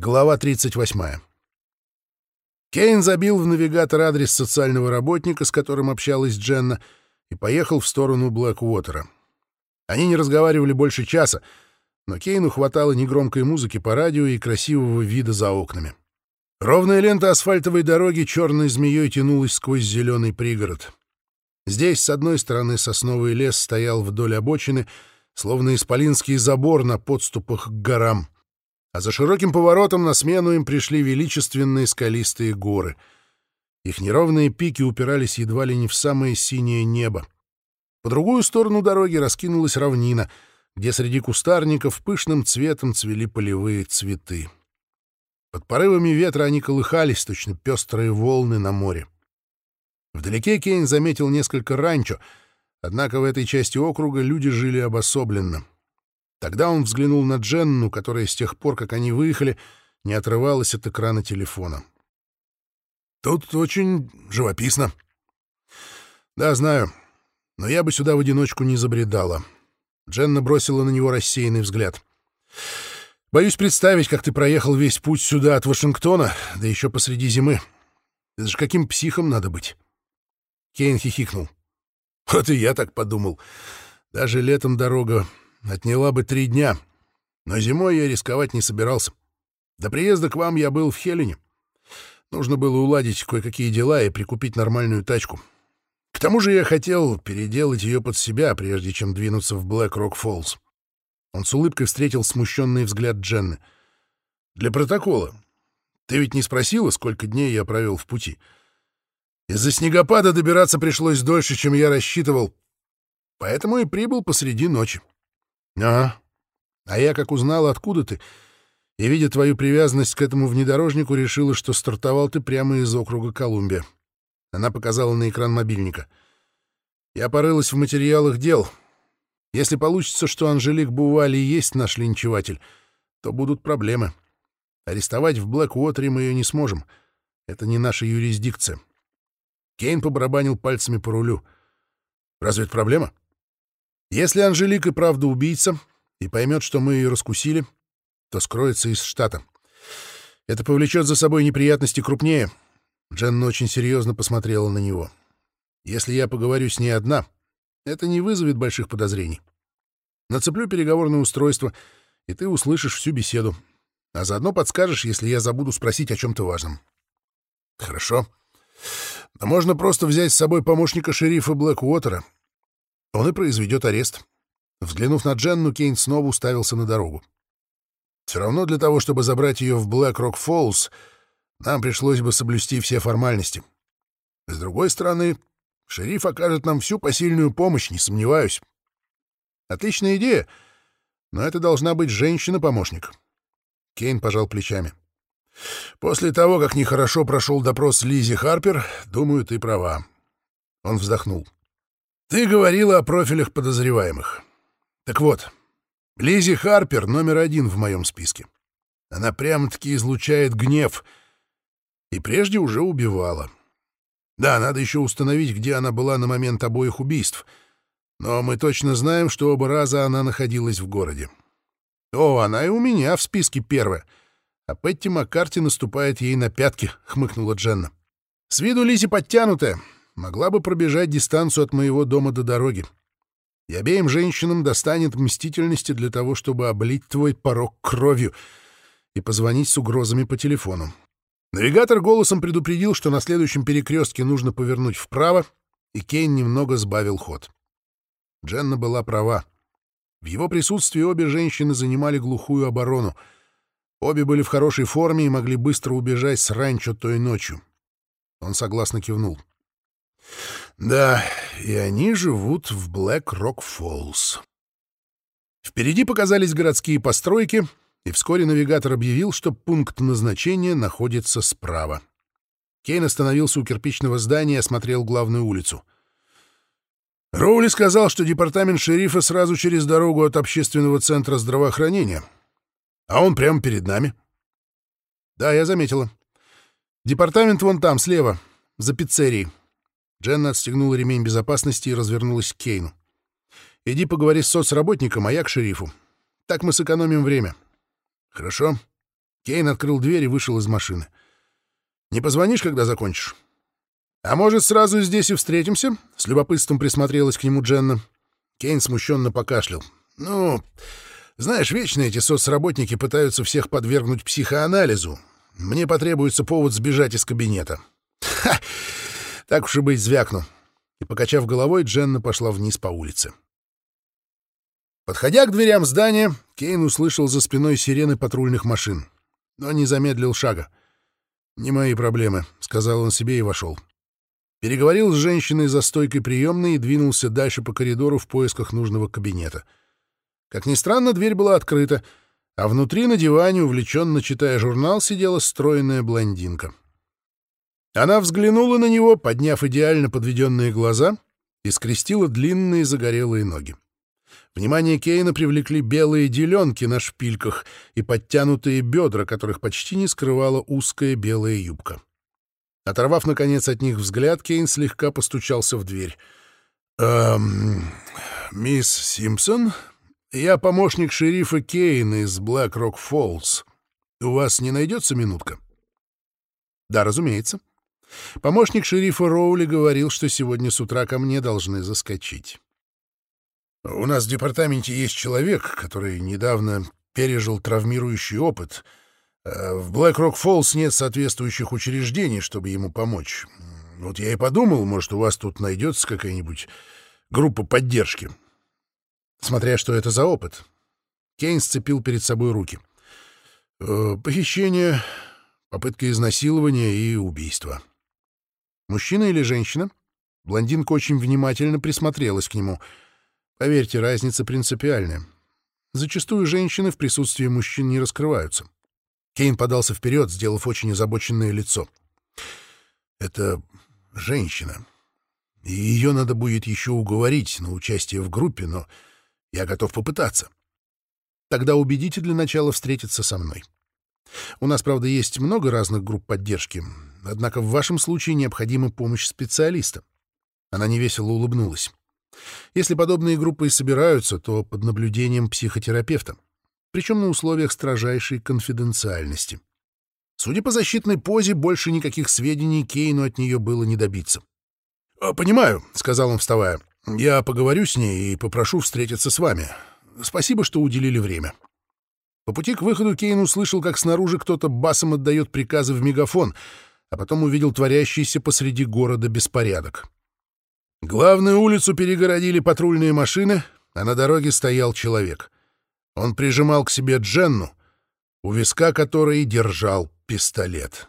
Глава 38. Кейн забил в навигатор адрес социального работника, с которым общалась Дженна, и поехал в сторону Блэквотера. Они не разговаривали больше часа, но Кейну хватало негромкой музыки по радио и красивого вида за окнами. Ровная лента асфальтовой дороги черной змеей тянулась сквозь зеленый пригород. Здесь, с одной стороны, сосновый лес стоял вдоль обочины, словно исполинский забор на подступах к горам — а за широким поворотом на смену им пришли величественные скалистые горы. Их неровные пики упирались едва ли не в самое синее небо. По другую сторону дороги раскинулась равнина, где среди кустарников пышным цветом цвели полевые цветы. Под порывами ветра они колыхались, точно пестрые волны на море. Вдалеке Кейн заметил несколько ранчо, однако в этой части округа люди жили обособленно — Тогда он взглянул на Дженну, которая с тех пор, как они выехали, не отрывалась от экрана телефона. «Тут очень живописно». «Да, знаю, но я бы сюда в одиночку не забредала». Дженна бросила на него рассеянный взгляд. «Боюсь представить, как ты проехал весь путь сюда от Вашингтона, да еще посреди зимы. Это же каким психом надо быть?» Кейн хихикнул. «Вот и я так подумал. Даже летом дорога отняла бы три дня, но зимой я рисковать не собирался. До приезда к вам я был в Хелене. Нужно было уладить кое-какие дела и прикупить нормальную тачку. К тому же я хотел переделать ее под себя, прежде чем двинуться в Блэк-Рок-Фоллс. Он с улыбкой встретил смущенный взгляд Дженны. «Для протокола. Ты ведь не спросила, сколько дней я провел в пути? Из-за снегопада добираться пришлось дольше, чем я рассчитывал, поэтому и прибыл посреди ночи. «А, а я, как узнал, откуда ты, и, видя твою привязанность к этому внедорожнику, решила, что стартовал ты прямо из округа Колумбия». Она показала на экран мобильника. «Я порылась в материалах дел. Если получится, что Анжелик Бували есть наш линчеватель, то будут проблемы. Арестовать в Блэк-Уотере мы ее не сможем. Это не наша юрисдикция». Кейн побарабанил пальцами по рулю. «Разве это проблема?» Если Анжелика правда убийца и поймет, что мы ее раскусили, то скроется из штата. Это повлечет за собой неприятности крупнее. Дженна очень серьезно посмотрела на него. Если я поговорю с ней одна, это не вызовет больших подозрений. Нацеплю переговорное устройство, и ты услышишь всю беседу. А заодно подскажешь, если я забуду спросить о чем-то важном. Хорошо. Но можно просто взять с собой помощника шерифа Блэквотера — он и произведет арест. Взглянув на Дженну, Кейн снова уставился на дорогу. Все равно для того, чтобы забрать ее в Блэк-Рок-Фоллс, нам пришлось бы соблюсти все формальности. С другой стороны, шериф окажет нам всю посильную помощь, не сомневаюсь. Отличная идея, но это должна быть женщина-помощник. Кейн пожал плечами. После того, как нехорошо прошел допрос Лизи Харпер, думаю, ты права. Он вздохнул. Ты говорила о профилях подозреваемых. Так вот, Лизи Харпер номер один в моем списке. Она прямо-таки излучает гнев. И прежде уже убивала. Да, надо еще установить, где она была на момент обоих убийств. Но мы точно знаем, что оба раза она находилась в городе. О, она и у меня в списке первая. А Петти Маккарти наступает ей на пятки, — хмыкнула Дженна. С виду Лизи подтянутая, могла бы пробежать дистанцию от моего дома до дороги. И обеим женщинам достанет мстительности для того, чтобы облить твой порог кровью и позвонить с угрозами по телефону. Навигатор голосом предупредил, что на следующем перекрестке нужно повернуть вправо, и Кейн немного сбавил ход. Дженна была права. В его присутствии обе женщины занимали глухую оборону. Обе были в хорошей форме и могли быстро убежать с ранчо той ночью. Он согласно кивнул. Да, и они живут в Блэк-Рок-Фоллс. Впереди показались городские постройки, и вскоре навигатор объявил, что пункт назначения находится справа. Кейн остановился у кирпичного здания и осмотрел главную улицу. Роули сказал, что департамент шерифа сразу через дорогу от общественного центра здравоохранения. А он прямо перед нами. Да, я заметила. Департамент вон там, слева, за пиццерией. Дженна отстегнула ремень безопасности и развернулась к Кейну. «Иди поговори с соцработником, а я к шерифу. Так мы сэкономим время». «Хорошо». Кейн открыл дверь и вышел из машины. «Не позвонишь, когда закончишь?» «А может, сразу здесь и встретимся?» — с любопытством присмотрелась к нему Дженна. Кейн смущенно покашлял. «Ну, знаешь, вечно эти соцработники пытаются всех подвергнуть психоанализу. Мне потребуется повод сбежать из кабинета». «Ха! Так уж и быть, звякну». И, покачав головой, Дженна пошла вниз по улице. Подходя к дверям здания, Кейн услышал за спиной сирены патрульных машин, но не замедлил шага. «Не мои проблемы», — сказал он себе и вошел. Переговорил с женщиной за стойкой приемной и двинулся дальше по коридору в поисках нужного кабинета. Как ни странно, дверь была открыта, а внутри на диване, увлеченно читая журнал, сидела стройная блондинка. Она взглянула на него, подняв идеально подведенные глаза, и скрестила длинные загорелые ноги. Внимание Кейна привлекли белые деленки на шпильках и подтянутые бедра, которых почти не скрывала узкая белая юбка. Оторвав, наконец, от них взгляд, Кейн слегка постучался в дверь. «Эм, мисс Симпсон, я помощник шерифа Кейн из Блэк-Рок Фоллс. У вас не найдется минутка?» «Да, разумеется. Помощник шерифа Роули говорил, что сегодня с утра ко мне должны заскочить». «У нас в департаменте есть человек, который недавно пережил травмирующий опыт — Э, в Блэк-Рок-Фоллс нет соответствующих учреждений, чтобы ему помочь. Вот я и подумал, может, у вас тут найдется какая-нибудь группа поддержки. Смотря что это за опыт. Кейн сцепил перед собой руки. Э, похищение, попытка изнасилования и убийство. Мужчина или женщина? Блондинка очень внимательно присмотрелась к нему. Поверьте, разница принципиальная. Зачастую женщины в присутствии мужчин не раскрываются. Кейн подался вперед, сделав очень озабоченное лицо. «Это женщина. И ее надо будет еще уговорить на участие в группе, но я готов попытаться. Тогда убедите для начала встретиться со мной. У нас, правда, есть много разных групп поддержки, однако в вашем случае необходима помощь специалиста». Она невесело улыбнулась. «Если подобные группы и собираются, то под наблюдением психотерапевта причем на условиях строжайшей конфиденциальности. Судя по защитной позе, больше никаких сведений Кейну от нее было не добиться. «А, «Понимаю», — сказал он, вставая. «Я поговорю с ней и попрошу встретиться с вами. Спасибо, что уделили время». По пути к выходу Кейн услышал, как снаружи кто-то басом отдает приказы в мегафон, а потом увидел творящийся посреди города беспорядок. Главную улицу перегородили патрульные машины, а на дороге стоял человек — он прижимал к себе Дженну, у виска которой держал пистолет.